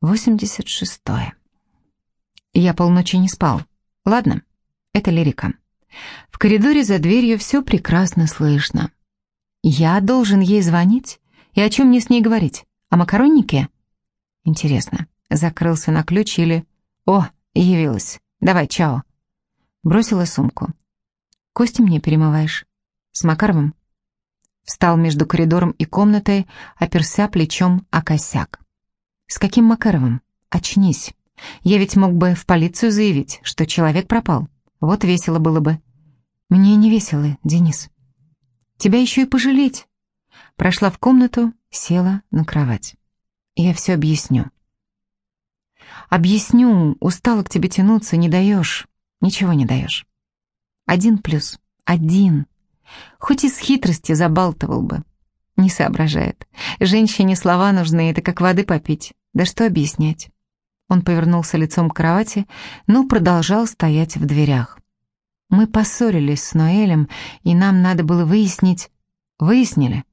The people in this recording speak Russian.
Восемьдесят шестое. Я полночи не спал. Ладно, это лирика. В коридоре за дверью все прекрасно слышно. Я должен ей звонить? И о чем мне с ней говорить? О макароннике? Интересно, закрылся на ключ или... О, явилась. Давай, чао. Бросила сумку. Кости мне перемываешь? С Макаровым? Встал между коридором и комнатой, оперся плечом о косяк. С каким Макаровым? Очнись. Я ведь мог бы в полицию заявить, что человек пропал. Вот весело было бы. Мне не весело, Денис. Тебя еще и пожалеть. Прошла в комнату, села на кровать. Я все объясню. Объясню, устала к тебе тянуться, не даешь. Ничего не даешь. Один плюс. Один. Хоть из хитрости забалтывал бы. Не соображает. Женщине слова нужны, это как воды попить. Да что объяснять? Он повернулся лицом к кровати, но продолжал стоять в дверях. Мы поссорились с Ноэлем, и нам надо было выяснить... Выяснили?